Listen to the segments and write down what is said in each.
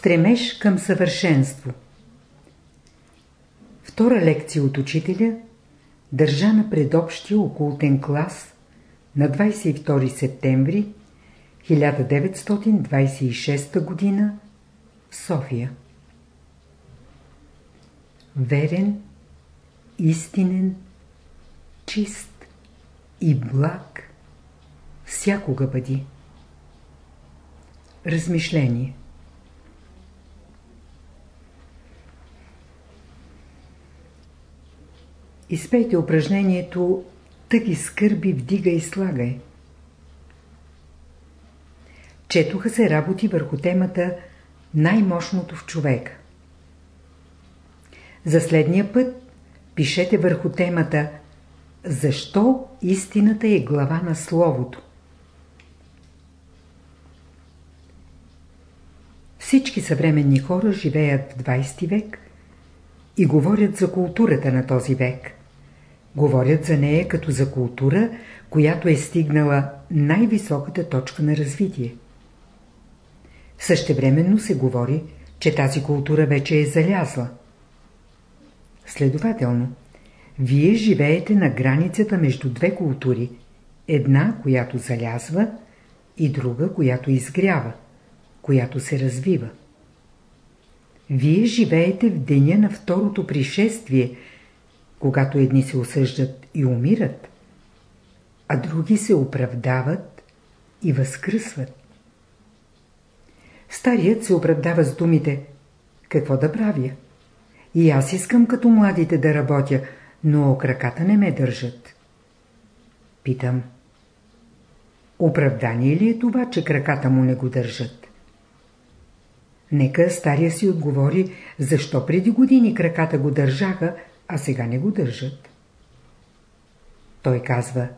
Стремеж към съвършенство Втора лекция от учителя държана пред общия окултен клас на 22 септември 1926 г. в София. Верен, истинен, чист и благ всякога бъди. Размишление Изпейте упражнението Тъги скърби вдига и слагай. Четоха се работи върху темата Най-мощното в човека. За следния път пишете върху темата Защо истината е глава на Словото? Всички съвременни хора живеят в 20 век и говорят за културата на този век. Говорят за нея като за култура, която е стигнала най-високата точка на развитие. Същевременно се говори, че тази култура вече е залязла. Следователно, вие живеете на границата между две култури. Една, която залязва и друга, която изгрява, която се развива. Вие живеете в деня на второто пришествие – когато едни се осъждат и умират, а други се оправдават и възкръсват. Старият се оправдава с думите «Какво да правя?» И аз искам като младите да работя, но краката не ме държат. Питам. Оправдание ли е това, че краката му не го държат? Нека стария си отговори, защо преди години краката го държаха, а сега не го държат. Той казва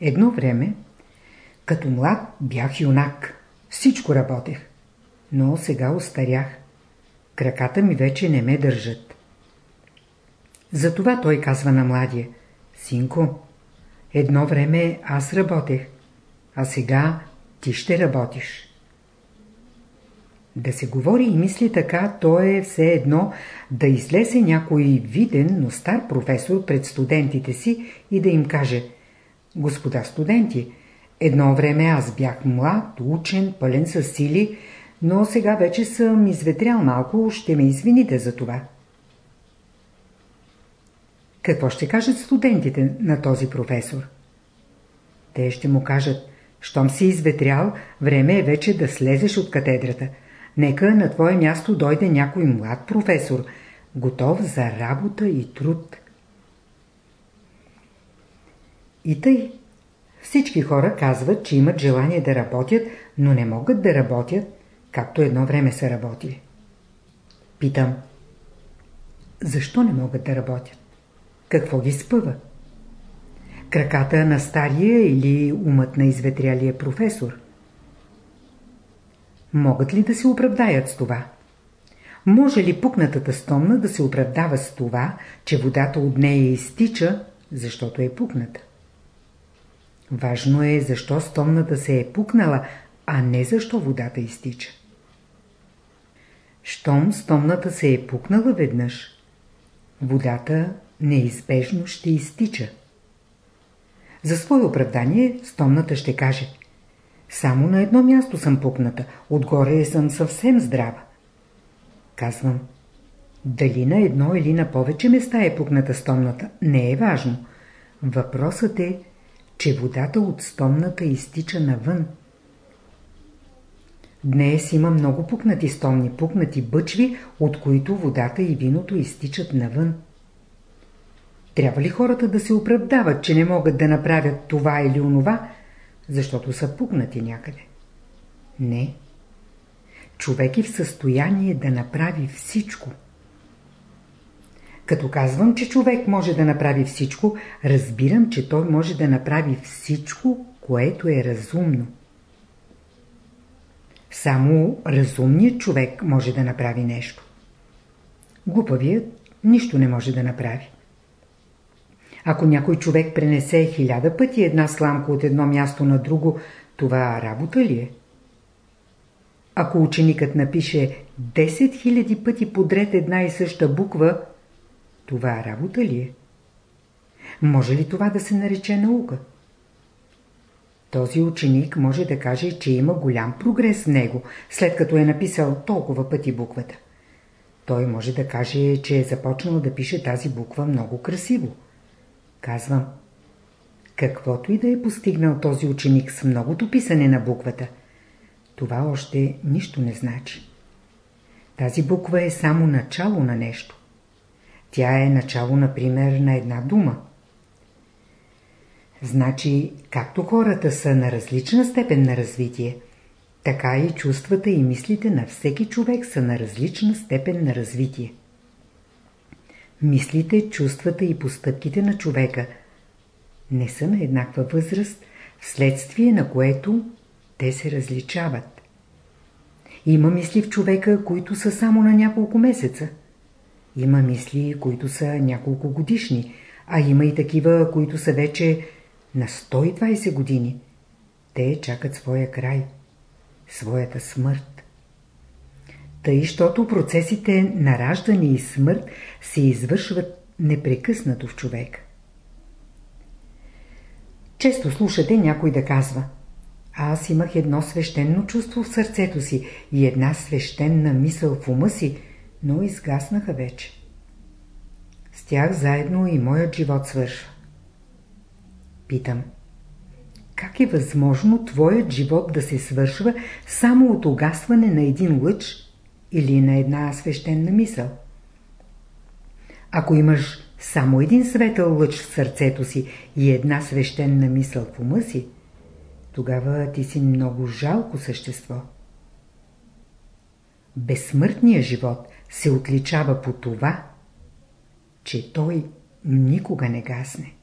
Едно време, като млад бях юнак, всичко работех, но сега остарях. Краката ми вече не ме държат. Затова той казва на младия Синко, едно време аз работех, а сега ти ще работиш. Да се говори и мисли така, то е все едно да излезе някой виден, но стар професор пред студентите си и да им каже Господа студенти, едно време аз бях млад, учен, пълен с сили, но сега вече съм изветрял малко, ще ме извините за това. Какво ще кажат студентите на този професор? Те ще му кажат, щом си изветрял, време е вече да слезеш от катедрата – Нека на твое място дойде някой млад професор, готов за работа и труд. И тъй. Всички хора казват, че имат желание да работят, но не могат да работят, както едно време са работили. Питам. Защо не могат да работят? Какво ги спъва? Краката на стария или умът на изветрялия професор? Могат ли да се оправдаят с това? Може ли пукнатата стомна да се оправдава с това, че водата от нея изтича, защото е пукната? Важно е защо стомната се е пукнала, а не защо водата изтича. Щом стомната се е пукнала веднъж, водата неизбежно ще изтича. За свое оправдание стомната ще каже – само на едно място съм пукната, отгоре съм съвсем здрава. Казвам, дали на едно или на повече места е пукната стомната, не е важно. Въпросът е, че водата от стомната изтича навън. Днес има много пукнати стомни, пукнати бъчви, от които водата и виното изтичат навън. Трябва ли хората да се оправдават, че не могат да направят това или онова, защото са пукнати някъде. Не. Човек е в състояние да направи всичко. Като казвам, че човек може да направи всичко, разбирам, че той може да направи всичко, което е разумно. Само разумният човек може да направи нещо. Глупавият нищо не може да направи. Ако някой човек пренесе хиляда пъти една сламка от едно място на друго, това работа ли е? Ако ученикът напише 10 000 пъти подред една и съща буква, това работа ли е? Може ли това да се нарече наука? Този ученик може да каже, че има голям прогрес в него, след като е написал толкова пъти буквата. Той може да каже, че е започнал да пише тази буква много красиво. Казвам, каквото и да е постигнал този ученик с многото писане на буквата, това още нищо не значи. Тази буква е само начало на нещо. Тя е начало, например, на една дума. Значи, както хората са на различна степен на развитие, така и чувствата и мислите на всеки човек са на различна степен на развитие. Мислите, чувствата и постъпките на човека не са на еднаква възраст, вследствие на което те се различават. Има мисли в човека, които са само на няколко месеца. Има мисли, които са няколко годишни, а има и такива, които са вече на 120 години. Те чакат своя край, своята смърт. Тъй, щото процесите на раждане и смърт се извършват непрекъснато в човек. Често слушате някой да казва Аз имах едно свещено чувство в сърцето си и една свещена мисъл в ума си, но изгаснаха вече. С тях заедно и моят живот свършва. Питам. Как е възможно твоят живот да се свършва само от угасване на един лъч или на една свещена мисъл? Ако имаш само един светъл лъч в сърцето си и една свещена мисъл в ума си, тогава ти си много жалко същество. Безсмъртният живот се отличава по това, че той никога не гасне.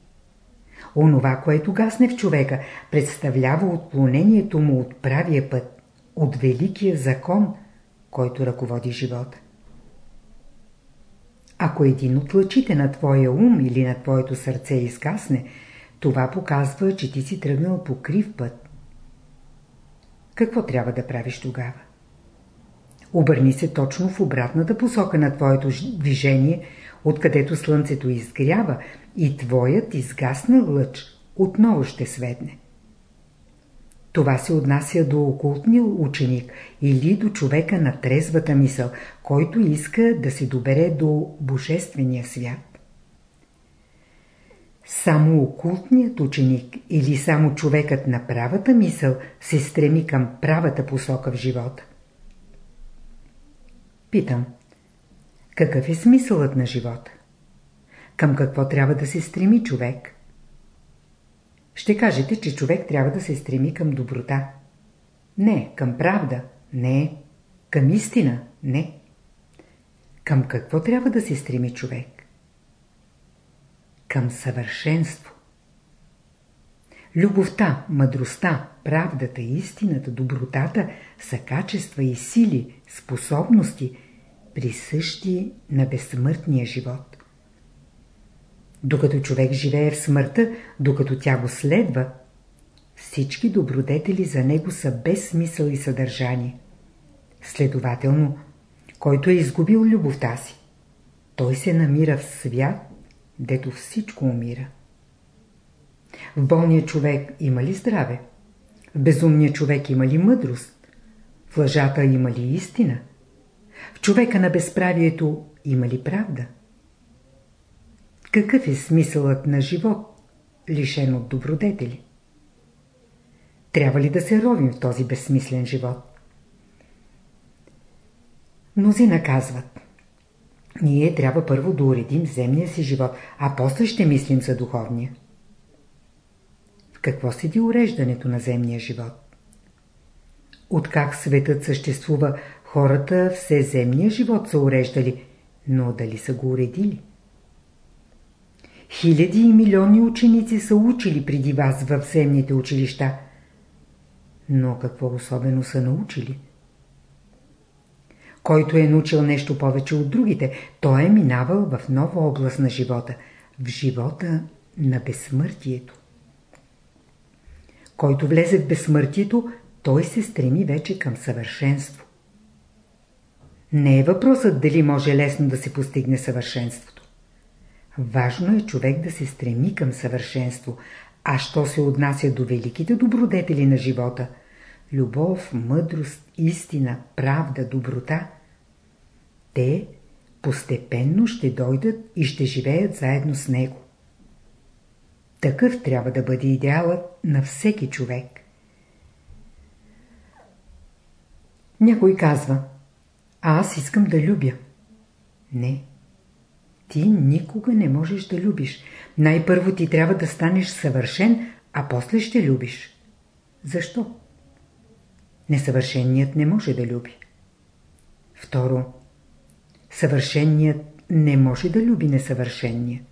Онова, което гасне в човека, представлява отклонението му от правия път, от великия закон, който ръководи живота. Ако един от лъчите на твоя ум или на твоето сърце изгасне, това показва, че ти си тръгнал по крив път. Какво трябва да правиш тогава? Обърни се точно в обратната посока на твоето движение, откъдето слънцето изгрява и твоят изгаснал лъч отново ще светне. Това се отнася до окултния ученик или до човека на трезвата мисъл, който иска да се добере до Божествения свят. Само окултният ученик или само човекът на правата мисъл се стреми към правата посока в живота. Питам, какъв е смисълът на живота? Към какво трябва да се стреми човек? Ще кажете, че човек трябва да се стреми към доброта. Не, към правда. Не. Към истина. Не. Към какво трябва да се стреми човек? Към съвършенство. Любовта, мъдростта, правдата, истината, добротата са качества и сили, способности, присъщи на безсмъртния живот. Докато човек живее в смъртта, докато тя го следва, всички добродетели за него са без смисъл и съдържание. Следователно, който е изгубил любовта си, той се намира в свят, дето всичко умира. В болния човек има ли здраве? В безумния човек има ли мъдрост? В лъжата има ли истина? В човека на безправието има ли правда? Какъв е смисълът на живот, лишен от добродетели? Трябва ли да се ровим в този безсмислен живот? Мнози наказват. Ние трябва първо да уредим земния си живот, а после ще мислим за духовния. В какво седи уреждането на земния живот? От как светът съществува, хората все земния живот са уреждали, но дали са го уредили? Хиляди и милиони ученици са учили преди вас в земните училища. Но какво особено са научили? Който е научил нещо повече от другите, той е минавал в нова област на живота, в живота на безсмъртието. Който влезе в безсмъртието, той се стреми вече към съвършенство. Не е въпросът дали може лесно да се постигне съвършенството. Важно е човек да се стреми към съвършенство, а що се отнася до великите добродетели на живота – любов, мъдрост, истина, правда, доброта – те постепенно ще дойдат и ще живеят заедно с него. Такъв трябва да бъде идеалът на всеки човек. Някой казва, аз искам да любя. Не. Ти никога не можеш да любиш. Най-първо ти трябва да станеш съвършен, а после ще любиш. Защо? Несъвършеният не може да люби. Второ, съвършеният не може да люби несъвършения.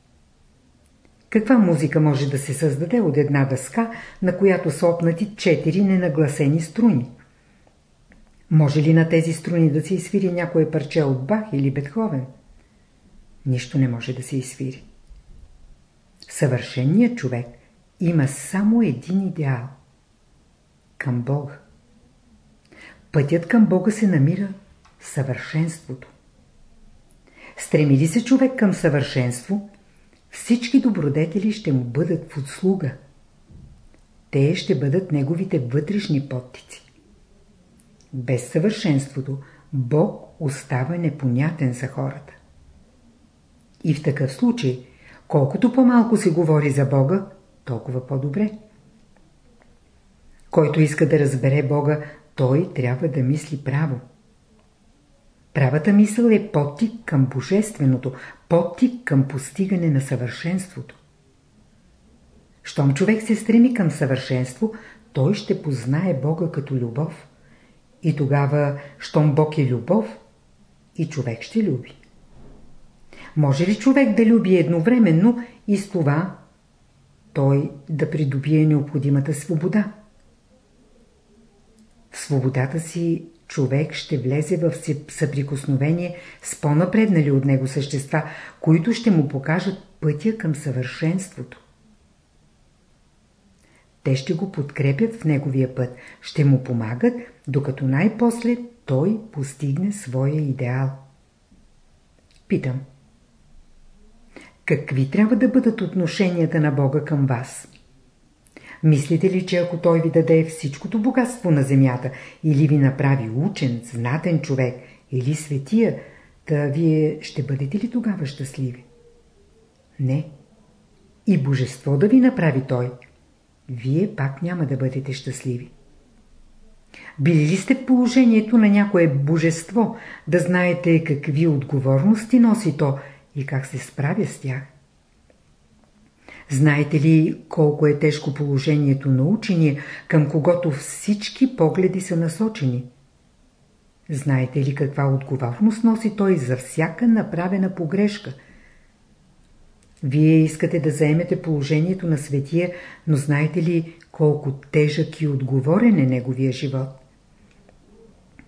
Каква музика може да се създаде от една дъска, на която са опнати четири ненагласени струни? Може ли на тези струни да се изсвири някое парче от Бах или Бетховен? Нищо не може да се изсвири. Съвършеният човек има само един идеал – към Бога. Пътят към Бога се намира в съвършенството. Стреми ли се човек към съвършенство, всички добродетели ще му бъдат в услуга. Те ще бъдат неговите вътрешни подтици. Без съвършенството Бог остава непонятен за хората. И в такъв случай, колкото по-малко се говори за Бога, толкова по-добре. Който иска да разбере Бога, той трябва да мисли право. Правата мисъл е подтик към Божественото, подтик към постигане на съвършенството. Щом човек се стреми към съвършенство, той ще познае Бога като любов. И тогава, щом Бог е любов, и човек ще люби. Може ли човек да люби едновременно и с това той да придобие необходимата свобода? В свободата си човек ще влезе в съприкосновение с по-напреднали от него същества, които ще му покажат пътя към съвършенството. Те ще го подкрепят в неговия път, ще му помагат, докато най-после той постигне своя идеал. Питам. Какви трябва да бъдат отношенията на Бога към вас? Мислите ли, че ако Той ви даде всичкото богатство на земята или ви направи учен, знатен човек или светия, да вие ще бъдете ли тогава щастливи? Не. И божество да ви направи Той, вие пак няма да бъдете щастливи. Били ли сте в положението на някое божество, да знаете какви отговорности носи то и как се справя с тях? Знаете ли колко е тежко положението на учения, към когото всички погледи са насочени? Знаете ли каква отговорност носи той за всяка направена погрешка? Вие искате да заемете положението на светия, но знаете ли колко тежък и отговорен е неговия живот?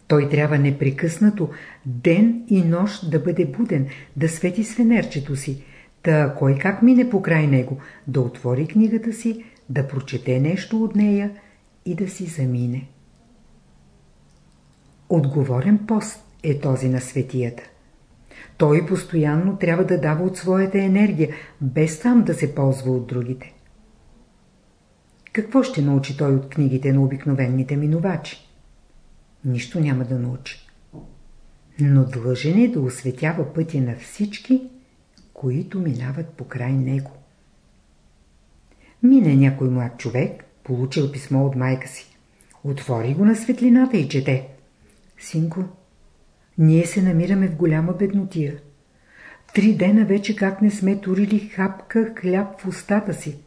Той трябва непрекъснато, ден и нощ да бъде буден, да свети с фенерчето си, Та кой как мине покрай него, да отвори книгата си, да прочете нещо от нея и да си замине. Отговорен пост е този на светията. Той постоянно трябва да дава от своята енергия, без сам да се ползва от другите. Какво ще научи той от книгите на обикновените минувачи? Нищо няма да научи. Но длъжен е да осветява пътя на всички, които минават покрай него. Мине някой млад човек, получил писмо от майка си. Отвори го на светлината и чете. Синко, ние се намираме в голяма беднотия. Три дена вече как не сме турили хапка хляб в устата си.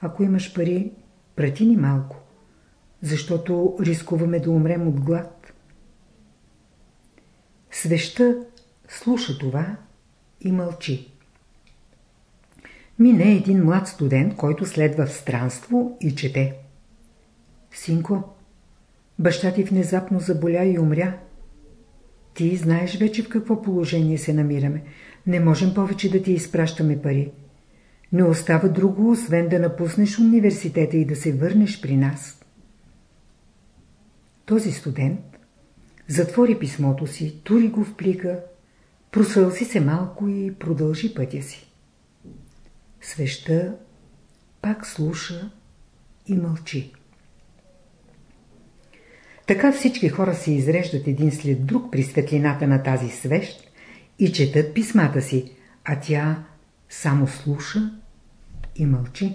Ако имаш пари, прати ни малко, защото рискуваме да умрем от глад. Свеща слуша това и мълчи. Мине един млад студент, който следва в странство и чете. Синко, баща ти внезапно заболя и умря. Ти знаеш вече в какво положение се намираме. Не можем повече да ти изпращаме пари. Не остава друго, освен да напуснеш университета и да се върнеш при нас. Този студент затвори писмото си, тури го в плика, просълзи се малко и продължи пътя си. Свеща пак слуша и мълчи. Така всички хора се изреждат един след друг при светлината на тази свещ и четат писмата си, а тя само слуша и мълчи.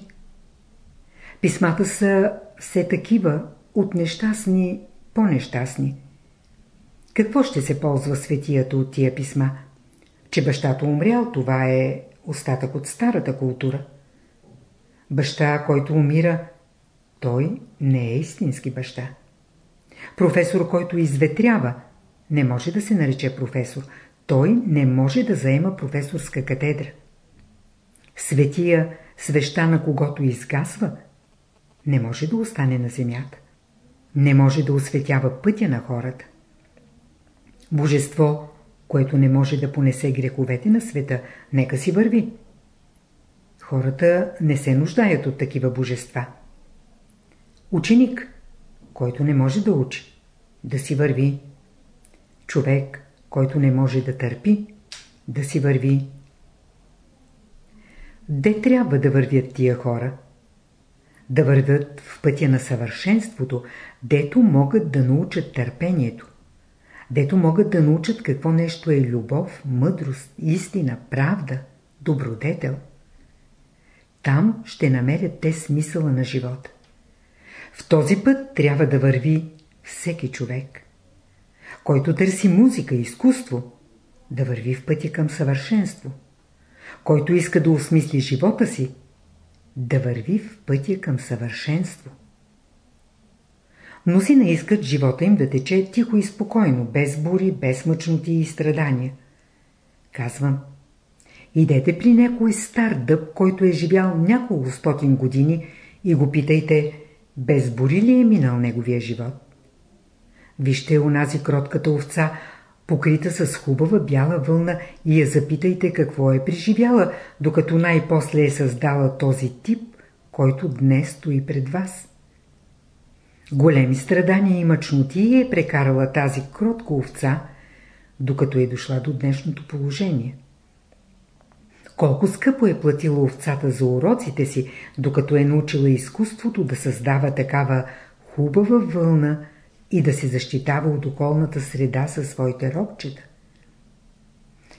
Писмата са все такива, от нещастни по-нещастни. Какво ще се ползва светията от тия писма? Че бащата умрял, това е остатък от старата култура. Баща, който умира, той не е истински баща. Професор, който изветрява, не може да се нарече професор. Той не може да заема професорска катедра. Светия, свеща на когото изгасва, не може да остане на земята. Не може да осветява пътя на хората. Божество, което не може да понесе греховете на света, нека си върви. Хората не се нуждаят от такива божества. Ученик, който не може да учи, да си върви. Човек, който не може да търпи, да си върви. Де трябва да вървят тия хора? Да вървят в пътя на съвършенството, дето могат да научат търпението, дето могат да научат какво нещо е любов, мъдрост, истина, правда, добродетел. Там ще намерят те смисъла на живота. В този път трябва да върви всеки човек. Който търси музика и изкуство, да върви в пътя към съвършенство. Който иска да осмисли живота си, да върви в пътя към съвършенство. Мнозина искат живота им да тече тихо и спокойно, без бури, без мъчноти и страдания. Казвам, идете при някой стар дъб, който е живял няколко стотин години и го питайте, без бури ли е минал неговия живот? Вижте унази кротката овца, покрита с хубава бяла вълна и я запитайте какво е преживяла, докато най-после е създала този тип, който днес стои пред вас. Големи страдания и мъчноти е прекарала тази кротка овца, докато е дошла до днешното положение. Колко скъпо е платила овцата за уроците си, докато е научила изкуството да създава такава хубава вълна и да се защитава от околната среда със своите рокчета.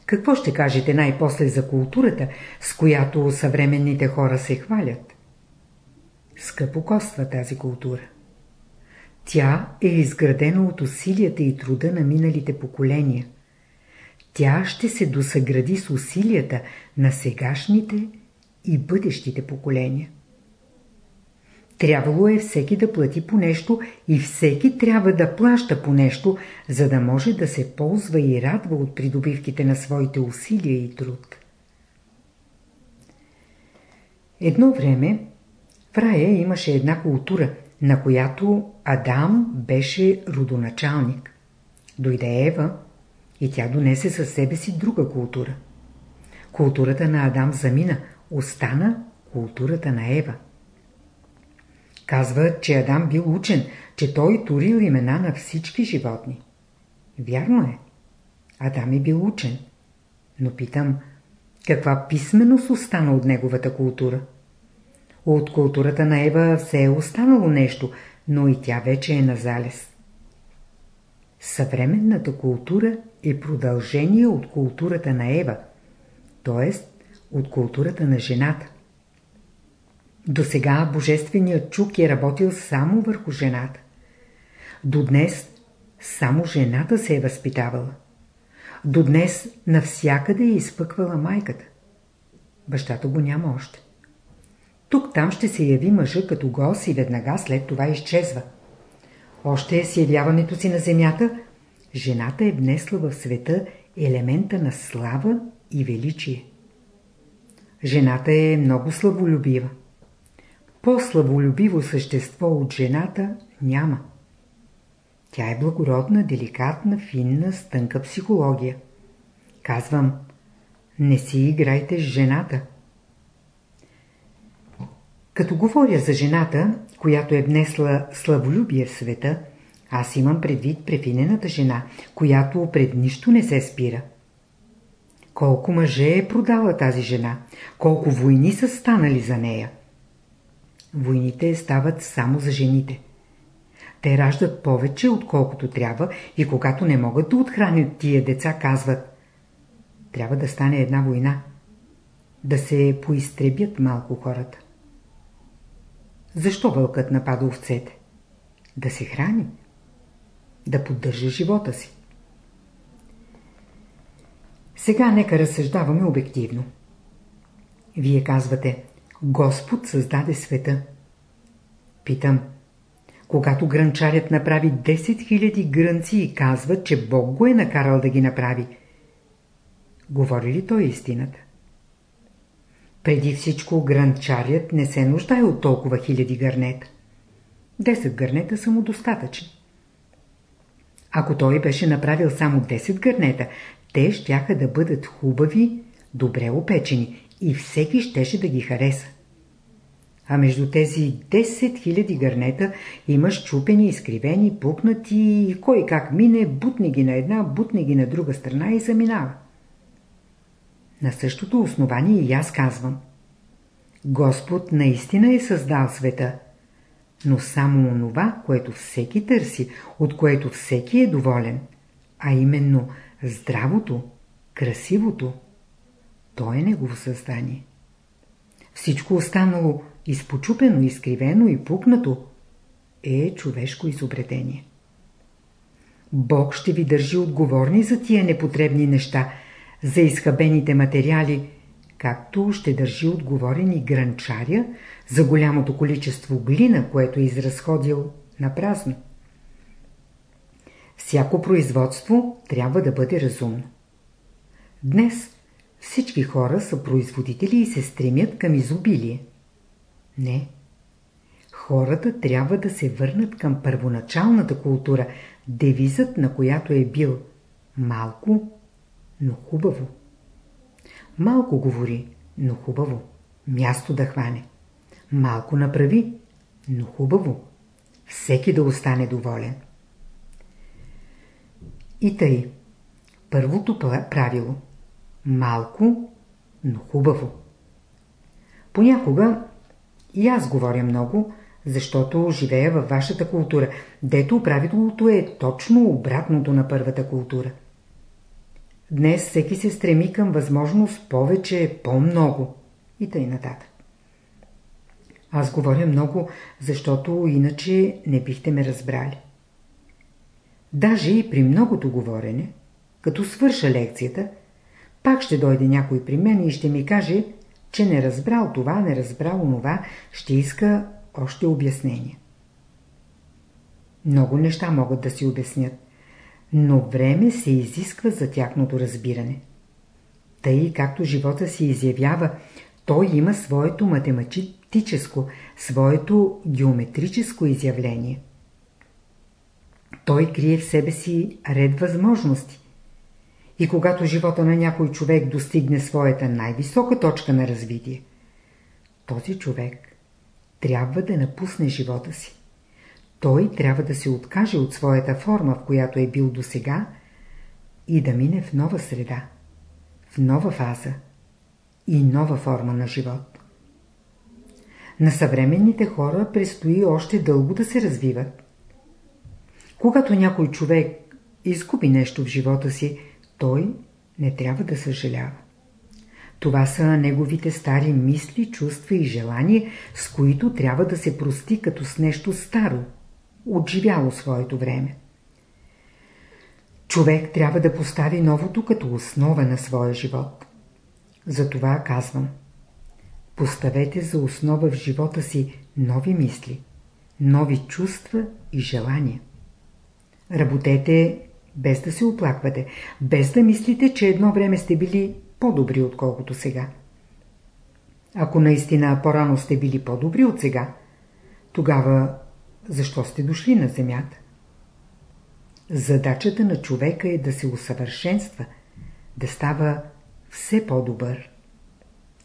Какво ще кажете най-после за културата, с която съвременните хора се хвалят? Скъпо коства тази култура. Тя е изградена от усилията и труда на миналите поколения. Тя ще се досъгради с усилията на сегашните и бъдещите поколения. Трябвало е всеки да плати по нещо и всеки трябва да плаща по нещо, за да може да се ползва и радва от придобивките на своите усилия и труд. Едно време в рая имаше една култура, на която Адам беше родоначалник. Дойде Ева и тя донесе със себе си друга култура. Културата на Адам замина, остана културата на Ева. Казва, че Адам бил учен, че той турил имена на всички животни. Вярно е. Адам е бил учен. Но питам, каква писменост остана от неговата култура? От културата на Ева все е останало нещо, но и тя вече е на залез. Съвременната култура е продължение от културата на Ева, т.е. от културата на жената. До сега Божественият чук е работил само върху жената. До днес само жената се е възпитавала. До днес навсякъде е изпъквала майката. Бащата го няма още. Тук-там ще се яви мъжа като гос и веднага след това изчезва. Още е с явяването си на земята, жената е внесла в света елемента на слава и величие. Жената е много славолюбива. По-славолюбиво същество от жената няма. Тя е благородна, деликатна, финна, с тънка психология. Казвам, не си играйте с жената. Като говоря за жената, която е внесла славолюбие в света, Аз имам предвид префинената жена, която пред нищо не се спира. Колко мъже е продала тази жена? Колко войни са станали за нея? Войните стават само за жените. Те раждат повече, отколкото трябва и когато не могат да отхранят тия деца, казват Трябва да стане една война. Да се поизтребят малко хората. Защо вълкът напада овцете? Да се храни. Да поддържа живота си. Сега нека разсъждаваме обективно. Вие казвате, Господ създаде света. Питам, когато гранчарят направи 10 000 грънци и казва, че Бог го е накарал да ги направи, говори ли той истината? Преди всичко гранчарят не се нуждае от толкова хиляди гърнета. 10 гърнета са му достатъчни. Ако той беше направил само 10 гърнета, те щяха да бъдат хубави, добре опечени и всеки щеше да ги хареса. А между тези 10 000 гърнета има щупени, изкривени, пукнати и кой как мине, бутне ги на една, бутне ги на друга страна и заминава. На същото основание и аз казвам. Господ наистина е създал света, но само онова, което всеки търси, от което всеки е доволен, а именно здравото, красивото, то е негово създание. Всичко останало, изпочупено, изкривено и пукнато, е човешко изобретение. Бог ще ви държи отговорни за тия непотребни неща, за изхабените материали, както ще държи отговорен и гранчаря за голямото количество глина, което е изразходил на празно. Всяко производство трябва да бъде разумно. Днес всички хора са производители и се стремят към изобилие. Не. Хората трябва да се върнат към първоначалната култура, девизът на която е бил малко, но хубаво. Малко говори, но хубаво. Място да хване. Малко направи, но хубаво. Всеки да остане доволен. И тъй. Първото правило. Малко, но хубаво. Понякога и аз говоря много, защото живея във вашата култура, дето правилото е точно обратното на първата култура. Днес всеки се стреми към възможност повече, по-много и тъй нататък. Аз говоря много, защото иначе не бихте ме разбрали. Даже и при многото говорене, като свърша лекцията, пак ще дойде някой при мен и ще ми каже, че не разбрал това, не разбрал онова, ще иска още обяснение. Много неща могат да си обяснят, но време се изисква за тяхното разбиране. Тъй както живота си изявява, той има своето математическо, своето геометрическо изявление – той крие в себе си ред възможности. И когато живота на някой човек достигне своята най-висока точка на развитие, този човек трябва да напусне живота си. Той трябва да се откаже от своята форма, в която е бил досега, и да мине в нова среда, в нова фаза и нова форма на живот. На съвременните хора предстои още дълго да се развиват. Когато някой човек изгуби нещо в живота си, той не трябва да съжалява. Това са неговите стари мисли, чувства и желания, с които трябва да се прости като с нещо старо, отживяло своето време. Човек трябва да постави новото като основа на своя живот. Затова казвам. Поставете за основа в живота си нови мисли, нови чувства и желания. Работете без да се оплаквате, без да мислите, че едно време сте били по-добри отколкото сега. Ако наистина по-рано сте били по-добри от сега, тогава защо сте дошли на земята? Задачата на човека е да се усъвършенства, да става все по-добър.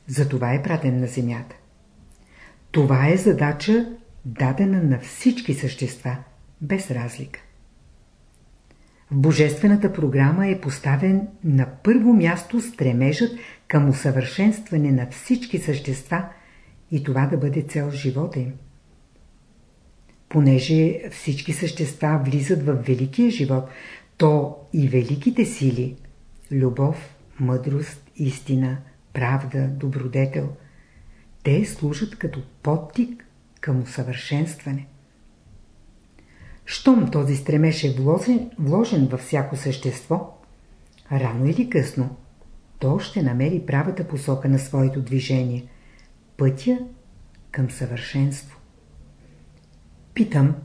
Затова е пратен на земята. Това е задача дадена на всички същества, без разлика. В божествената програма е поставен на първо място стремежът към усъвършенстване на всички същества и това да бъде цел живота им. Понеже всички същества влизат в великия живот, то и великите сили – любов, мъдрост, истина, правда, добродетел – те служат като подтик към усъвършенстване. Щом този стремеж е вложен, вложен във всяко същество, рано или късно, то ще намери правата посока на своето движение – пътя към съвършенство. Питам,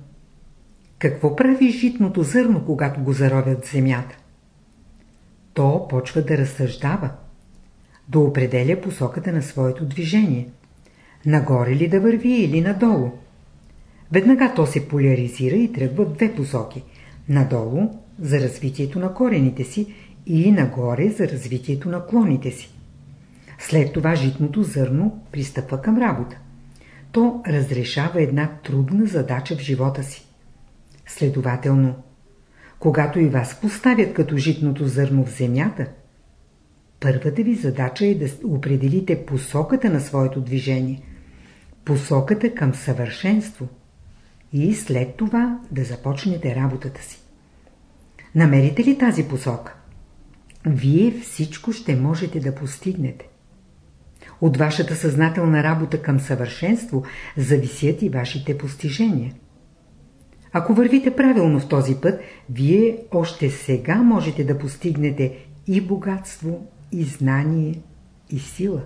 какво прави житното зърно, когато го заровят в земята? То почва да разсъждава, да определя посоката на своето движение. Нагоре ли да върви или надолу? Веднага то се поляризира и тръгва в две посоки. Надолу за развитието на корените си и нагоре за развитието на клоните си. След това житното зърно пристъпва към работа. То разрешава една трудна задача в живота си. Следователно, когато и вас поставят като житното зърно в земята, първата ви задача е да определите посоката на своето движение, посоката към съвършенство – и след това да започнете работата си. Намерите ли тази посока? Вие всичко ще можете да постигнете. От вашата съзнателна работа към съвършенство зависят и вашите постижения. Ако вървите правилно в този път, вие още сега можете да постигнете и богатство, и знание, и сила.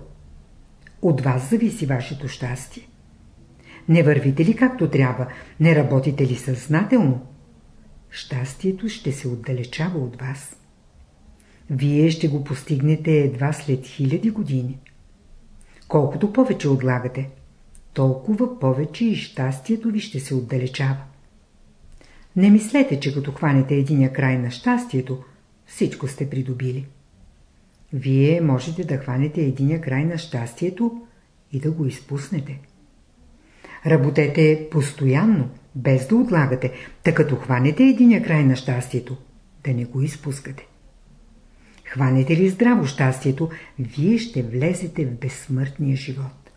От вас зависи вашето щастие. Не вървите ли както трябва? Не работите ли съзнателно? Щастието ще се отдалечава от вас. Вие ще го постигнете едва след хиляди години. Колкото повече отлагате, толкова повече и щастието ви ще се отдалечава. Не мислете, че като хванете единия край на щастието, всичко сте придобили. Вие можете да хванете единия край на щастието и да го изпуснете. Работете постоянно, без да отлагате, тъй като хванете единия край на щастието, да не го изпускате. Хванете ли здраво щастието, вие ще влезете в безсмъртния живот.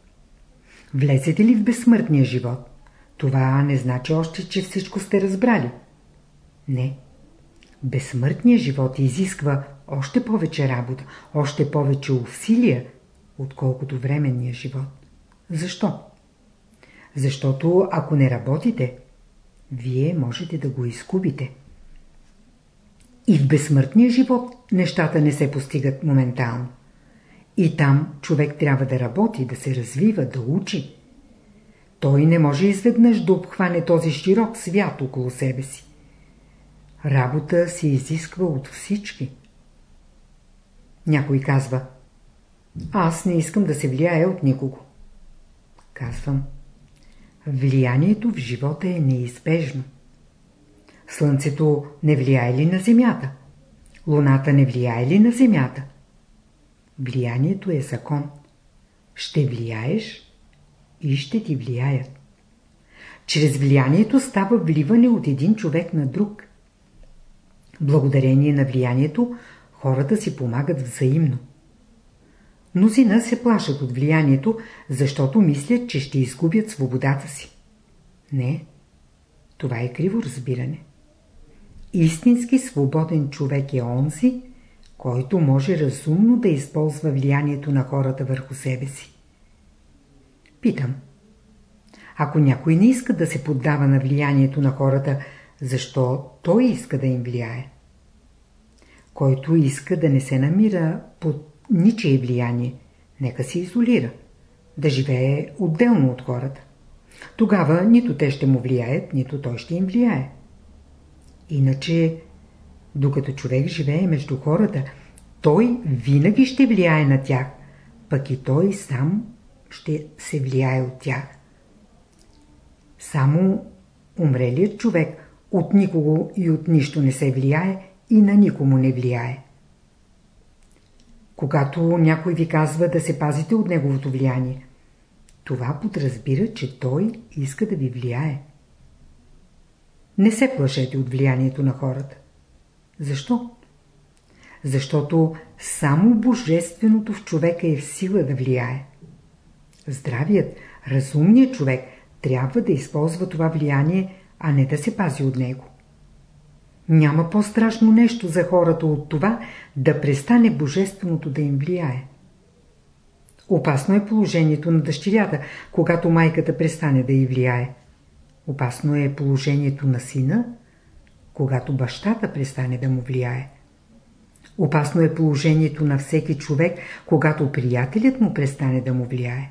Влезете ли в безсмъртния живот, това не значи още, че всичко сте разбрали. Не. Безсмъртният живот изисква още повече работа, още повече усилия, отколкото временния живот. Защо? Защото ако не работите, вие можете да го изгубите. И в безсмъртния живот нещата не се постигат моментално. И там човек трябва да работи, да се развива, да учи. Той не може изведнъж да обхване този широк свят около себе си. Работа се изисква от всички. Някой казва, аз не искам да се влияя от никого. Казвам, Влиянието в живота е неизбежно. Слънцето не влияе ли на Земята? Луната не влияе ли на Земята? Влиянието е закон. Ще влияеш и ще ти влияят. Чрез влиянието става вливане от един човек на друг. Благодарение на влиянието хората си помагат взаимно. Мнозина се плашат от влиянието, защото мислят, че ще изгубят свободата си. Не, това е криво разбиране. Истински свободен човек е онзи, който може разумно да използва влиянието на хората върху себе си. Питам. Ако някой не иска да се поддава на влиянието на хората, защо той иска да им влияе? Който иска да не се намира под ничие влияние. Нека се изолира. Да живее отделно от хората. Тогава нито те ще му влияят, нито той ще им влияе. Иначе, докато човек живее между хората, той винаги ще влияе на тях, пък и той сам ще се влияе от тях. Само умрелият човек от никого и от нищо не се влияе и на никому не влияе. Когато някой ви казва да се пазите от неговото влияние, това подразбира, че той иска да ви влияе. Не се плашете от влиянието на хората. Защо? Защото само Божественото в човека е в сила да влияе. Здравият, разумният човек трябва да използва това влияние, а не да се пази от него. Няма по-страшно нещо за хората от това да престане Божественото да им влияе. Опасно е положението на дъщерята, когато майката престане да й влияе. Опасно е положението на сина, когато бащата престане да му влияе. Опасно е положението на всеки човек, когато приятелят му престане да му влияе.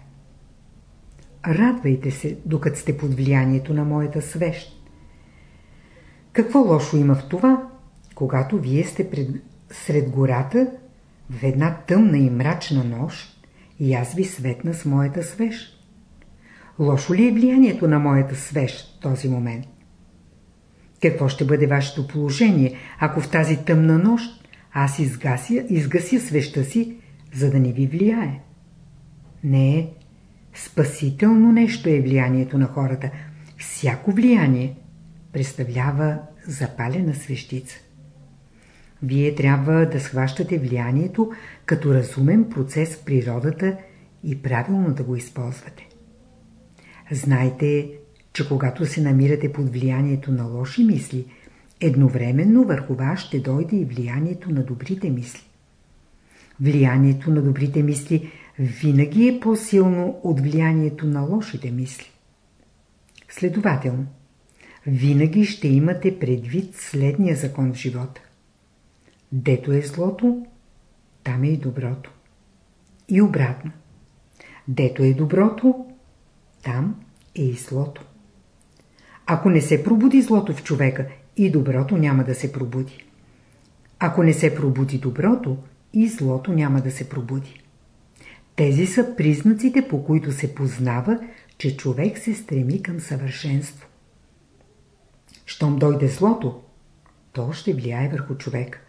Радвайте се, докато сте под влиянието на моята свещ. Какво лошо има в това, когато вие сте пред... сред гората в една тъмна и мрачна нощ и аз ви светна с моята свещ? Лошо ли е влиянието на моята свещ в този момент? Какво ще бъде вашето положение, ако в тази тъмна нощ аз изгася, изгася свеща си, за да не ви влияе? Не, спасително нещо е влиянието на хората. Всяко влияние представлява запалена свещица. Вие трябва да схващате влиянието като разумен процес в природата и правилно да го използвате. Знайте, че когато се намирате под влиянието на лоши мисли, едновременно върху вас ще дойде и влиянието на добрите мисли. Влиянието на добрите мисли винаги е по-силно от влиянието на лошите мисли. Следователно, винаги ще имате предвид следния закон в живота. Дето е злото, там е и доброто. И обратно. Дето е доброто, там е и злото. Ако не се пробуди злото в човека, и доброто няма да се пробуди. Ако не се пробуди доброто, и злото няма да се пробуди. Тези са признаците, по които се познава, че човек се стреми към съвършенство. Щом дойде злото, то ще влияе върху човека.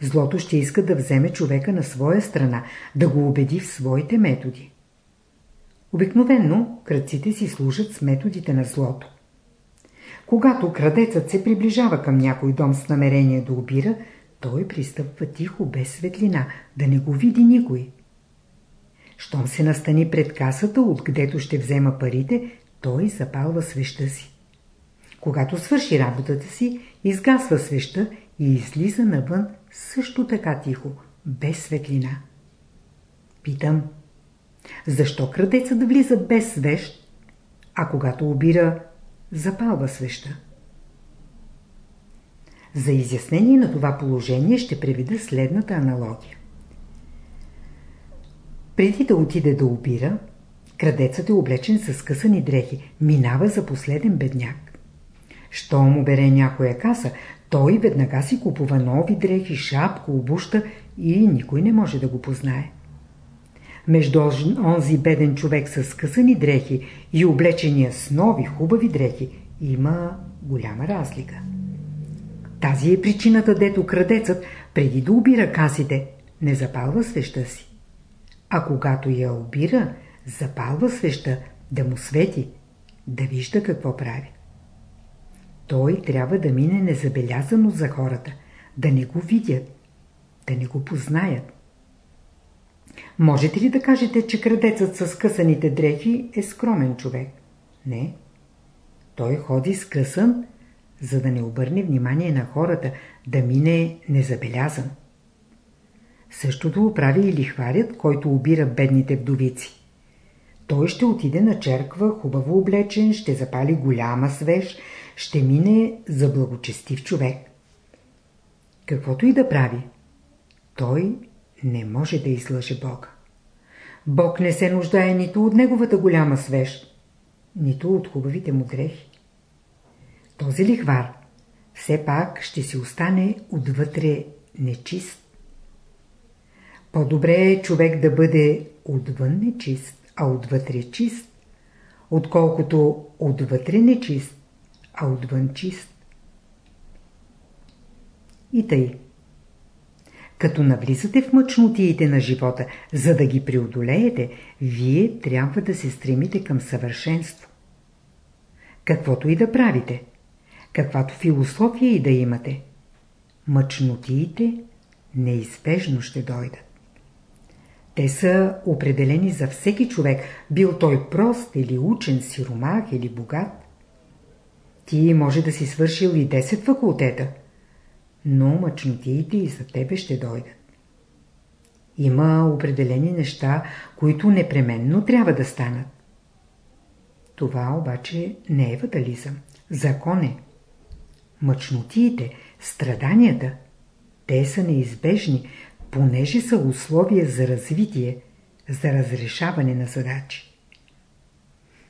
Злото ще иска да вземе човека на своя страна, да го убеди в своите методи. Обикновенно кръците си служат с методите на злото. Когато крадецът се приближава към някой дом с намерение да обира, той пристъпва тихо, без светлина, да не го види никой. Щом се настани пред касата, откъдето ще взема парите, той запалва свеща си. Когато свърши работата си, изгасва свеща и излиза навън също така тихо, без светлина. Питам, защо крадецът влиза без свещ, а когато обира, запалва свеща? За изяснение на това положение ще преведа следната аналогия. Преди да отиде да обира, крадецът е облечен с късани дрехи, минава за последен бедняк. Щом обере някоя каса, той веднага си купува нови дрехи, шапка, обуща и никой не може да го познае. Между онзи беден човек с късани дрехи и облечения с нови хубави дрехи има голяма разлика. Тази е причината, дето крадецът, преди да обира касите, не запалва свеща си. А когато я обира, запалва свеща, да му свети, да вижда какво прави. Той трябва да мине незабелязано за хората, да не го видят, да не го познаят. Можете ли да кажете, че крадецът с късаните дрехи е скромен човек? Не. Той ходи скъсан, за да не обърне внимание на хората, да мине незабелязан. Същото прави и лихварят, който обира бедните вдовици. Той ще отиде на черква, хубаво облечен, ще запали голяма свеж, ще мине за благочестив човек. Каквото и да прави, той не може да излъже Бога. Бог не се нуждае нито от неговата голяма свеж, нито от хубавите му дрехи. Този лихвар все пак ще си остане отвътре нечист. По-добре е човек да бъде отвън нечист, а отвътре чист, отколкото отвътре нечист, а отвън чист. И тъй. Като навлизате в мъчнотиите на живота, за да ги преодолеете, вие трябва да се стремите към съвършенство. Каквото и да правите, каквато философия и да имате, мъчнотиите неизбежно ще дойдат. Те са определени за всеки човек, бил той прост или учен, сиромах или богат. Ти може да си свършил и 10 факултета, но мъчнотиите и за тебе ще дойдат. Има определени неща, които непременно трябва да станат. Това обаче не е фатализъм. Закон е. Мъчнотиите, страданията, те са неизбежни, понеже са условия за развитие, за разрешаване на задачи.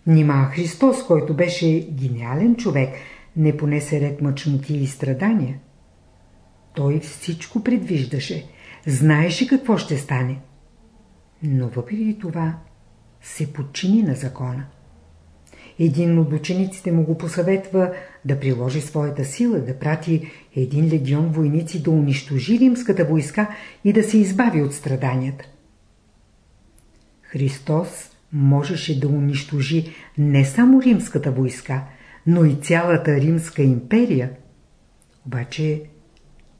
Нима Христос, който беше гениален човек, не понесе ред мъчноти и страдания. Той всичко предвиждаше, знаеше какво ще стане. Но въпреки това се подчини на закона. Един от учениците му го посъветва да приложи своята сила, да прати един легион войници да унищожи римската войска и да се избави от страданията. Христос можеше да унищожи не само римската войска, но и цялата римска империя. Обаче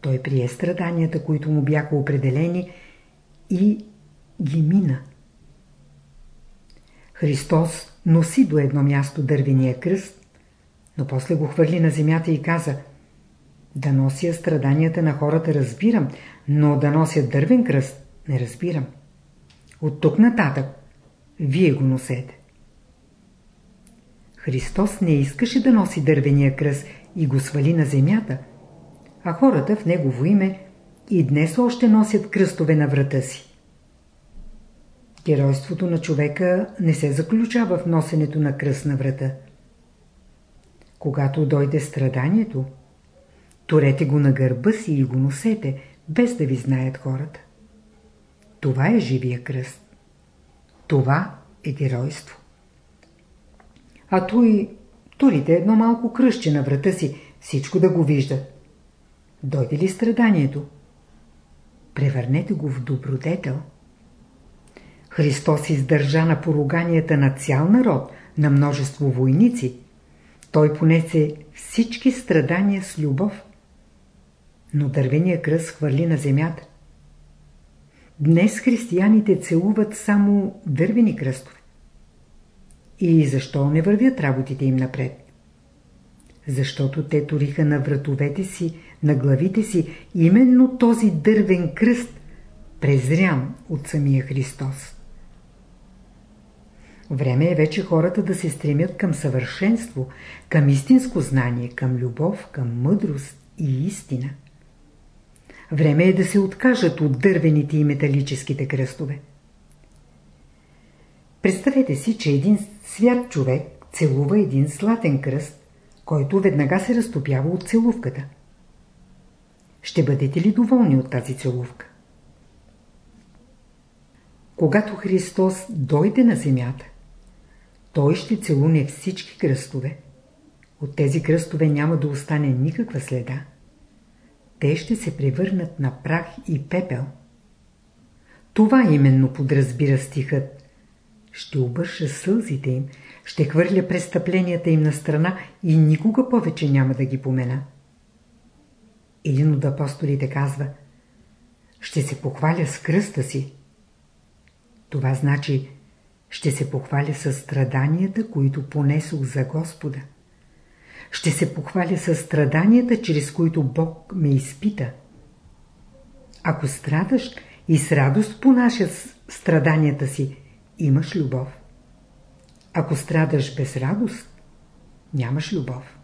той прие страданията, които му бяха определени и ги мина. Христос носи до едно място дървения кръст, но после го хвърли на земята и каза Да нося страданията на хората разбирам, но да нося дървен кръст не разбирам. От тук нататък вие го носете. Христос не искаше да носи дървения кръст и го свали на земята, а хората в Негово име и днес още носят кръстове на врата си. Геройството на човека не се заключава в носенето на кръст на врата. Когато дойде страданието, турете го на гърба си и го носете, без да ви знаят хората. Това е живия кръст. Това е геройство. А той, турите едно малко кръстче на врата си, всичко да го виждат. Дойде ли страданието? Превърнете го в добродетел – Христос издържа на поруганията на цял народ, на множество войници. Той понесе всички страдания с любов. Но дървения кръст хвърли на земята. Днес християните целуват само дървени кръстове. И защо не вървят работите им напред? Защото те ториха на вратовете си, на главите си, именно този дървен кръст, презрян от самия Христос. Време е вече хората да се стремят към съвършенство, към истинско знание, към любов, към мъдрост и истина. Време е да се откажат от дървените и металическите кръстове. Представете си, че един свят човек целува един златен кръст, който веднага се разтопява от целувката. Ще бъдете ли доволни от тази целувка? Когато Христос дойде на земята, той ще целуне всички кръстове. От тези кръстове няма да остане никаква следа. Те ще се превърнат на прах и пепел. Това именно подразбира стихът. Ще обърша сълзите им, ще хвърля престъпленията им на страна и никога повече няма да ги помена. Един от апостолите казва Ще се похваля с кръста си. Това значи ще се похваля с страданията, които понесох за Господа. Ще се похваля с страданията, чрез които Бог ме изпита. Ако страдаш и с радост понаша страданията си, имаш любов. Ако страдаш без радост, нямаш любов.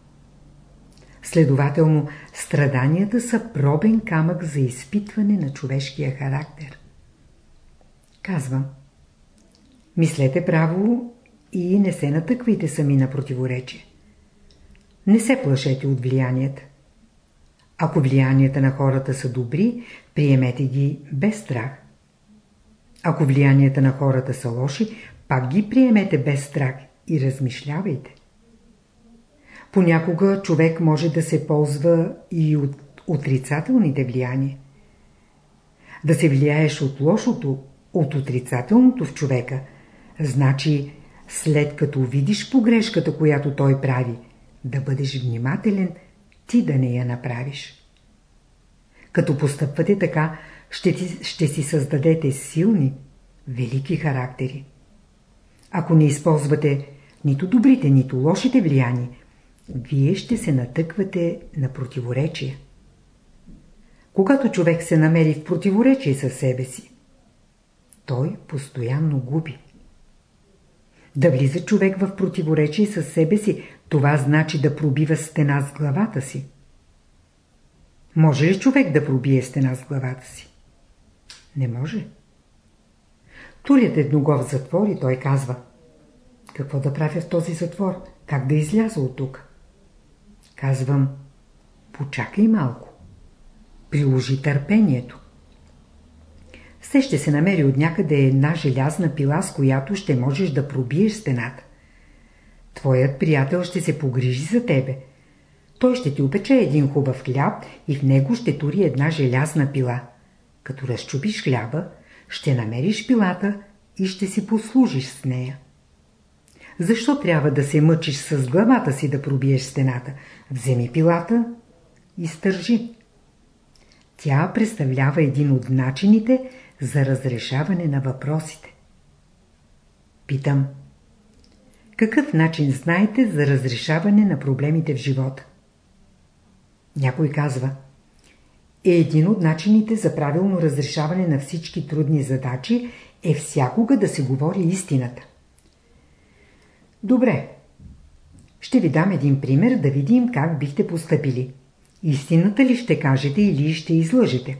Следователно, страданията са пробен камък за изпитване на човешкия характер. Казвам – Мислете право и не се натъквайте сами на противоречие. Не се плашете от влиянията. Ако влиянията на хората са добри, приемете ги без страх. Ако влиянията на хората са лоши, пак ги приемете без страх и размишлявайте. Понякога човек може да се ползва и от отрицателните влияния. Да се влияеш от лошото, от отрицателното в човека – Значи, след като видиш погрешката, която той прави, да бъдеш внимателен, ти да не я направиш. Като постъпвате така, ще, ти, ще си създадете силни, велики характери. Ако не използвате нито добрите, нито лошите влияния, вие ще се натъквате на противоречия. Когато човек се намери в противоречие със себе си, той постоянно губи. Да влиза човек в противоречие със себе си, това значи да пробива стена с главата си. Може ли човек да пробие стена с главата си? Не може. Турят едно в затвор и той казва Какво да правя в този затвор? Как да изляза от тук? Казвам Почакай малко. Приложи търпението. Все ще се намери от някъде една желязна пила, с която ще можеш да пробиеш стената. Твоят приятел ще се погрижи за тебе. Той ще ти опече един хубав хляб и в него ще тури една желязна пила. Като разчупиш хляба, ще намериш пилата и ще си послужиш с нея. Защо трябва да се мъчиш с главата си да пробиеш стената? Вземи пилата и стържи. Тя представлява един от начините за разрешаване на въпросите. Питам. Какъв начин знаете за разрешаване на проблемите в живота? Някой казва. Е един от начините за правилно разрешаване на всички трудни задачи е всякога да се говори истината. Добре. Ще ви дам един пример да видим как бихте поступили. Истината ли ще кажете или ще излъжете?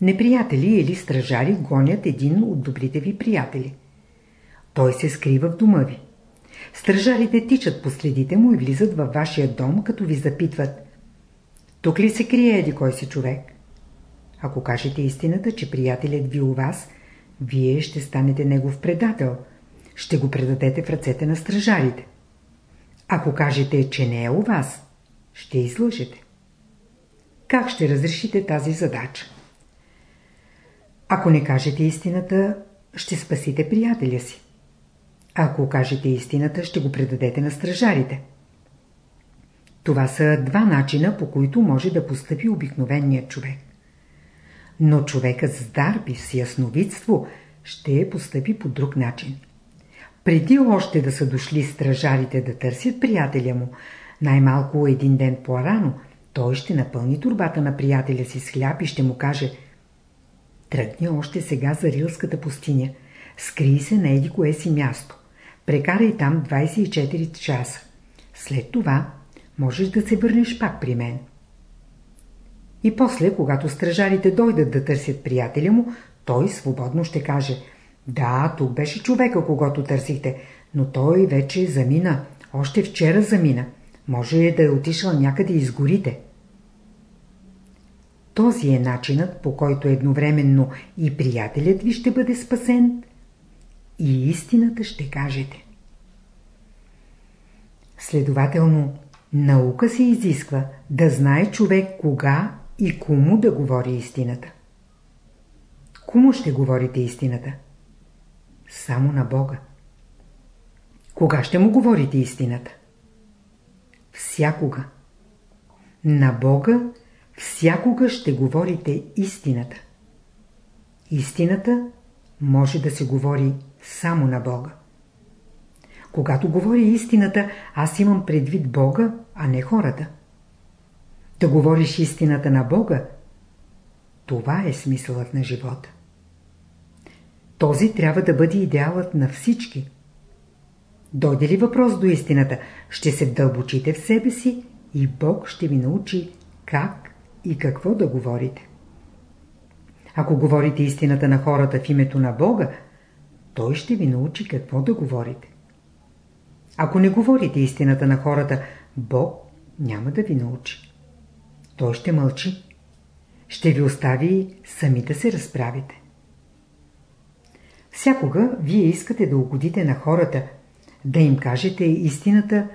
Неприятели или стражари гонят един от добрите ви приятели. Той се скрива в дома ви. Стражарите тичат по следите му и влизат във вашия дом, като ви запитват. Тук ли се крие еди кой си човек? Ако кажете истината, че приятелят ви у вас, вие ще станете негов предател. Ще го предадете в ръцете на стражарите. Ако кажете, че не е у вас, ще излъжете. Как ще разрешите тази задача? Ако не кажете истината, ще спасите приятеля си. Ако кажете истината, ще го предадете на стражарите. Това са два начина, по които може да постъпи обикновеният човек. Но човекът с дарби, с ясновидство, ще постъпи по друг начин. Преди още да са дошли стражарите да търсят приятеля му, най-малко един ден по-рано, той ще напълни турбата на приятеля си с хляб и ще му каже Тръгни още сега за Рилската пустиня. Скрий се на еди кое си място. Прекарай там 24 часа. След това можеш да се върнеш пак при мен. И после, когато стражарите дойдат да търсят приятеля му, той свободно ще каже Да, тук беше човека, когато търсихте, но той вече замина. Още вчера замина. Може да е отишъл някъде из горите. Този е начинът, по който едновременно и приятелят ви ще бъде спасен, и истината ще кажете. Следователно, наука се изисква да знае човек кога и кому да говори истината. Кому ще говорите истината? Само на Бога. Кога ще му говорите истината? Всякога. На Бога всякога ще говорите истината. Истината може да се говори само на Бога. Когато говоря истината, аз имам предвид Бога, а не хората. Да говориш истината на Бога, това е смисълът на живота. Този трябва да бъде идеалът на всички. Дойде ли въпрос до истината, ще се вдълбочите в себе си и Бог ще ви научи как и какво да говорите. Ако говорите истината на хората в името на Бога, Той ще ви научи какво да говорите. Ако не говорите истината на хората, Бог няма да ви научи. Той ще мълчи. Ще ви остави сами да се разправите. Всякога вие искате да угодите на хората, да им кажете истината,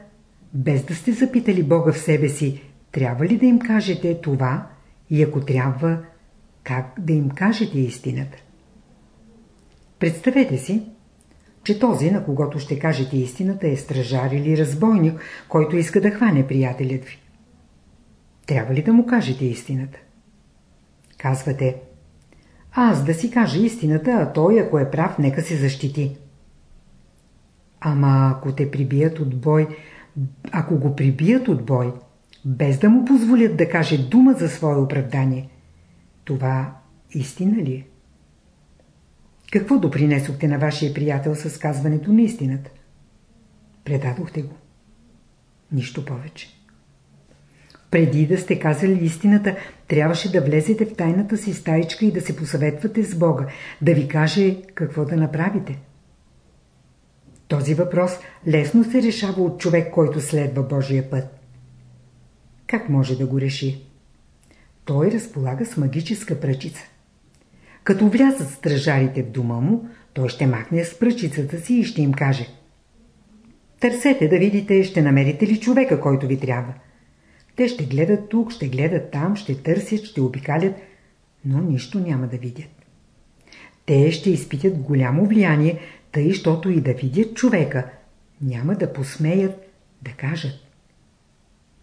без да сте запитали Бога в себе си, трябва ли да им кажете това и ако трябва, как да им кажете истината? Представете си, че този, на когото ще кажете истината, е стражар или разбойник, който иска да хване приятелят ви. трябва ли да му кажете истината? Казвате, аз да си кажа истината, а той, ако е прав, нека се защити. Ама ако те прибият от бой, ако го прибият от бой, без да му позволят да каже дума за свое оправдание, това истина ли е? Какво допринесохте на вашия приятел с казването на истината? Предадохте го. Нищо повече. Преди да сте казали истината, трябваше да влезете в тайната си стаичка и да се посъветвате с Бога, да ви каже какво да направите. Този въпрос лесно се решава от човек, който следва Божия път. Как може да го реши? Той разполага с магическа пръчица. Като влязат стражарите в дома му, той ще махне с пръчицата си и ще им каже Търсете да видите, ще намерите ли човека, който ви трябва. Те ще гледат тук, ще гледат там, ще търсят, ще обикалят, но нищо няма да видят. Те ще изпитат голямо влияние, тъй, щото и да видят човека, няма да посмеят да кажат.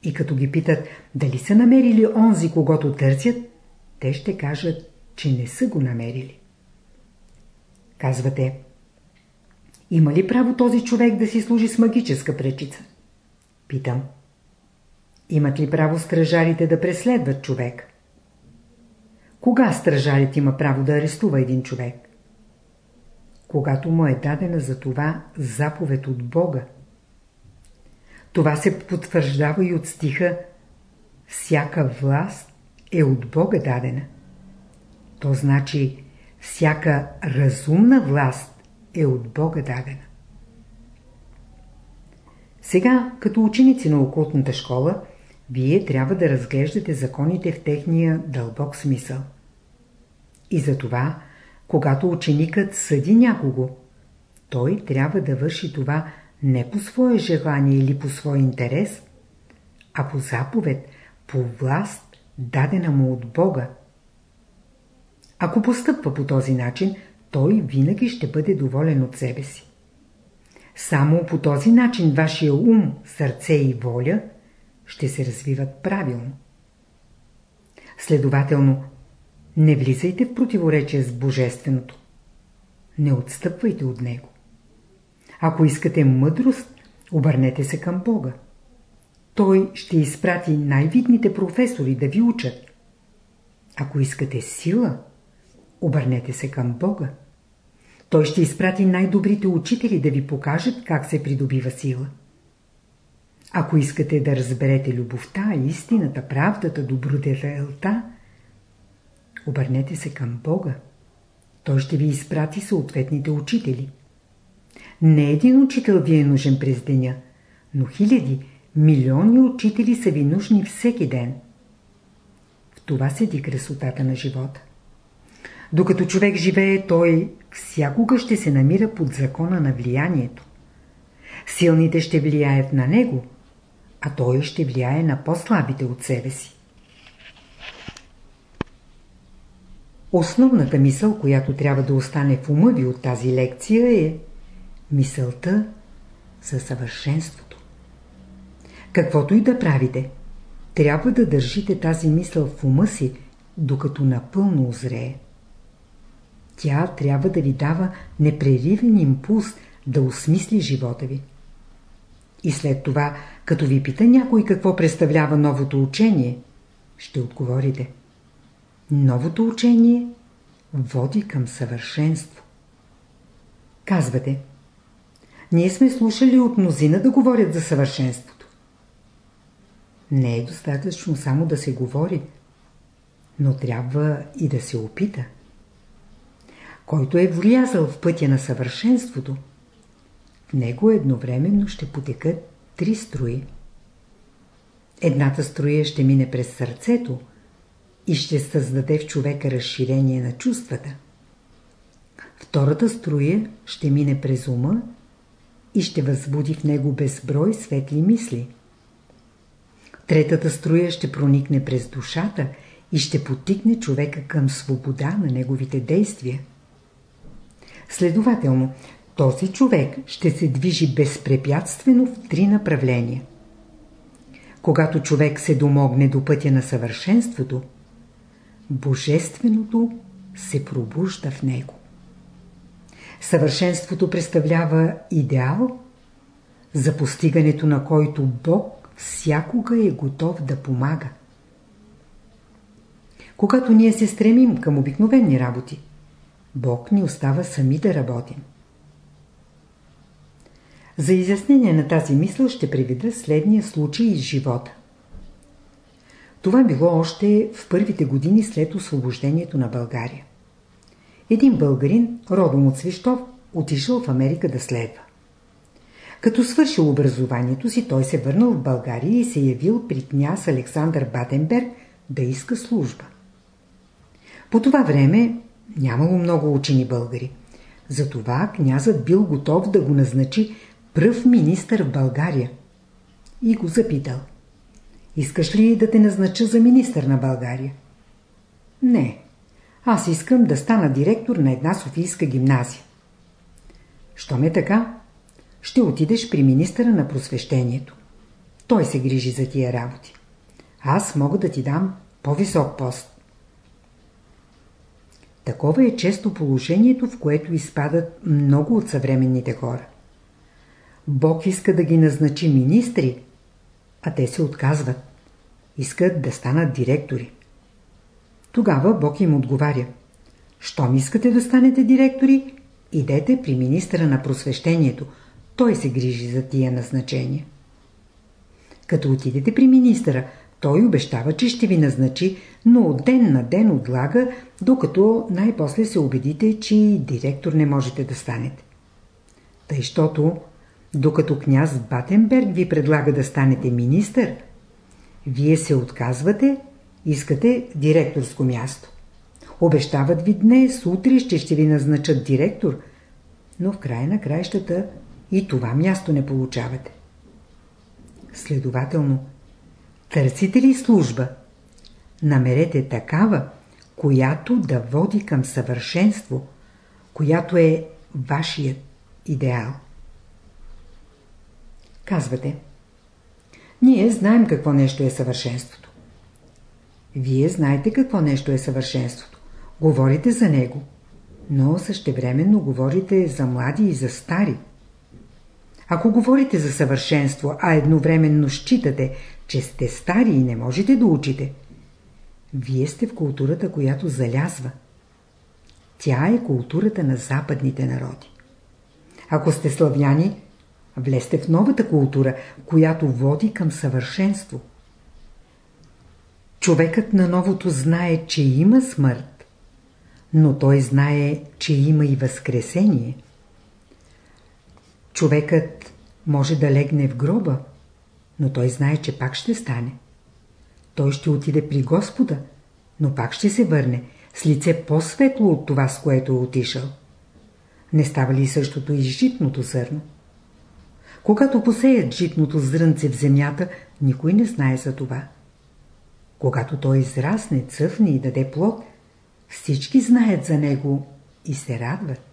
И като ги питат дали са намерили онзи, когато търсят, те ще кажат, че не са го намерили. Казвате, има ли право този човек да си служи с магическа пречица? Питам. Имат ли право стражарите да преследват човек? Кога стражарите има право да арестува един човек? Когато му е дадена за това заповед от Бога. Това се потвърждава и от стиха Всяка власт е от Бога дадена. То значи всяка разумна власт е от Бога дадена. Сега, като ученици на окултната школа, вие трябва да разглеждате законите в техния дълбок смисъл. И затова, когато ученикът съди някого, той трябва да върши това не по свое желание или по свой интерес, а по заповед, по власт, дадена му от Бога. Ако постъпва по този начин, той винаги ще бъде доволен от себе си. Само по този начин вашия ум, сърце и воля – ще се развиват правилно. Следователно, не влизайте в противоречие с Божественото. Не отстъпвайте от Него. Ако искате мъдрост, обърнете се към Бога. Той ще изпрати най-видните професори да ви учат. Ако искате сила, обърнете се към Бога. Той ще изпрати най-добрите учители да ви покажат как се придобива сила. Ако искате да разберете любовта, истината, правдата, добродетелта, обърнете се към Бога. Той ще ви изпрати съответните учители. Не един учител ви е нужен през деня, но хиляди, милиони учители са ви нужни всеки ден. В това седи красотата на живота. Докато човек живее, той всякога ще се намира под закона на влиянието. Силните ще влияят на него – а той ще влияе на по-слабите от себе си. Основната мисъл, която трябва да остане в ума ви от тази лекция е мисълта за съвършенството. Каквото и да правите, трябва да държите тази мисъл в ума си, докато напълно озрее. Тя трябва да ви дава непреривен импулс да осмисли живота ви. И след това, като ви пита някой какво представлява новото учение, ще отговорите. Новото учение води към съвършенство. Казвате, ние сме слушали от мнозина да говорят за съвършенството. Не е достатъчно само да се говори, но трябва и да се опита. Който е влязал в пътя на съвършенството, в него едновременно ще потекат три струи. Едната струя ще мине през сърцето и ще създаде в човека разширение на чувствата. Втората струя ще мине през ума и ще възбуди в него безброй светли мисли. Третата струя ще проникне през душата и ще потикне човека към свобода на неговите действия. Следователно, този човек ще се движи безпрепятствено в три направления. когато човек се домогне до пътя на съвършенството, Божественото се пробужда в него. Съвършенството представлява идеал, за постигането на който Бог всякога е готов да помага. Когато ние се стремим към обикновени работи, Бог ни остава сами да работим. За изяснение на тази мисъл ще приведа следния случай из живота. Това било още в първите години след освобождението на България. Един българин, родом от Свищов, отишъл в Америка да следва. Като свършил образованието си, той се върнал в България и се явил при княз Александър Батенберг да иска служба. По това време нямало много учени българи. Затова князът бил готов да го назначи пръв министър в България. И го запитал. Искаш ли да те назнача за министър на България? Не. Аз искам да стана директор на една Софийска гимназия. Що ме така? Ще отидеш при министъра на просвещението. Той се грижи за тия работи. Аз мога да ти дам по-висок пост. Такова е често положението, в което изпадат много от съвременните хора. Бог иска да ги назначи министри, а те се отказват. Искат да станат директори. Тогава Бог им отговаря. Щом искате да станете директори, идете при министра на просвещението. Той се грижи за тия назначения. Като отидете при министъра, той обещава, че ще ви назначи, но от ден на ден отлага, докато най-после се убедите, че и директор не можете да станете. Тъй, щото, докато княз Батенберг ви предлага да станете министър, вие се отказвате, искате директорско място. Обещават ви днес, утре ще, ще ви назначат директор, но в края на краищата и това място не получавате. Следователно, търсите ли служба? Намерете такава, която да води към съвършенство, която е вашият идеал. Казвате – ние знаем какво нещо е съвършенството. Вие знаете какво нещо е съвършенството. Говорите за него, но същевременно говорите за млади и за стари. Ако говорите за съвършенство, а едновременно считате, че сте стари и не можете да учите, вие сте в културата, която залязва. Тя е културата на западните народи. Ако сте славяни, Влезте в новата култура, която води към съвършенство. Човекът на новото знае, че има смърт, но той знае, че има и възкресение. Човекът може да легне в гроба, но той знае, че пак ще стане. Той ще отиде при Господа, но пак ще се върне с лице по-светло от това, с което е отишъл. Не става ли същото и житното зърно? Когато посеят житното зрънце в земята, никой не знае за това. Когато той израсне, цъфне и даде плод, всички знаят за него и се радват.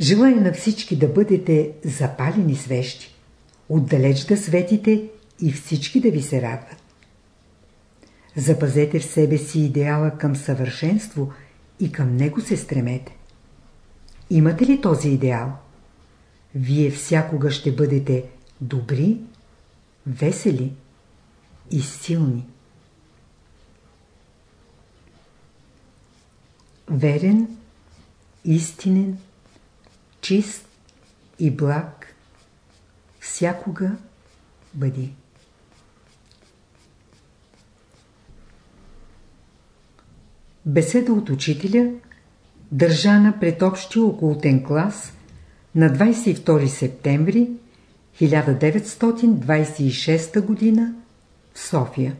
Желая на всички да бъдете запалени свещи, отдалеч да светите и всички да ви се радват. Запазете в себе си идеала към съвършенство и към него се стремете. Имате ли този идеал? Вие всякога ще бъдете добри, весели и силни. Верен, истинен, чист и благ всякога бъди. Беседа от учителя държана пред общия окултен клас на 22 септември 1926 г. в София.